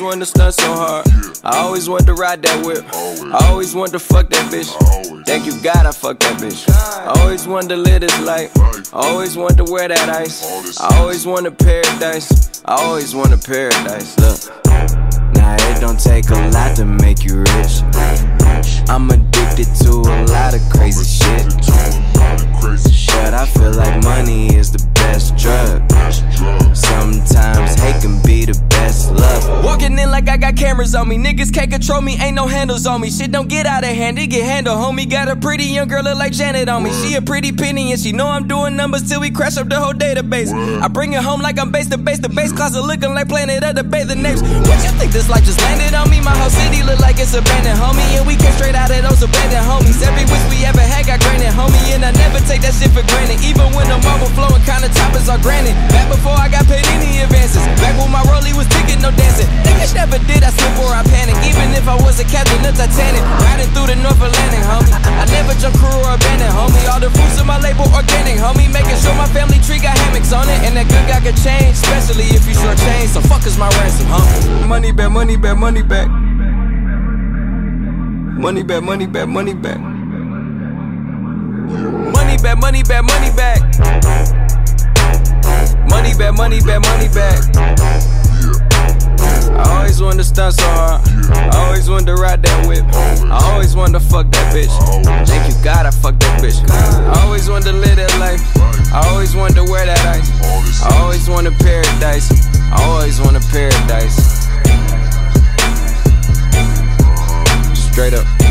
wanted to stunt so hard. I always wanted to ride that whip. I always wanted to fuck that bitch. Thank you, God, I fuck that bitch. I always wanted to live this life. I always wanted to wear that ice. I always wanted paradise. I always wanted paradise. Look. Now it don't take a lot to make you rich. I'm addicted to a lot of crazy shit. But I feel like money is the best drug. Sometimes hate can be like I got cameras on me. Niggas can't control me, ain't no handles on me. Shit don't get out of hand, it get handled. Homie got a pretty young girl look like Janet on me. She a pretty penny and she know I'm doing numbers till we crash up the whole database. I bring it home like I'm base to base. The base closet looking like Planet of the Bathing Apes. What you think this life just landed on me? My whole city look like it's abandoned, homie. And we came straight out of those abandoned homies. Every wish we ever had got granted, homie. And I never take that shit for granted. Even when the marble flowing, kinda toppers are granted. Back before I got paid any advances. Back when my rollie never did, I slip or I panic. Even if I was a captain of Titanic. Riding through the North Atlantic, homie. I never jump crew or abandoned, homie. All the fruits of my label organic, homie. Making sure my family tree got hammocks on it. And that good guy could change, especially if you short change. So fuck is my ransom, homie. Money back, money back, money back. Money back, money back, money back. Money back, money back, money back. Money back, money back, money back. Fuck that bitch. Thank you God I fucked that bitch. I always wanted to live that life. I always wanted to wear that ice. I always wanted paradise. I always wanted paradise. Straight up.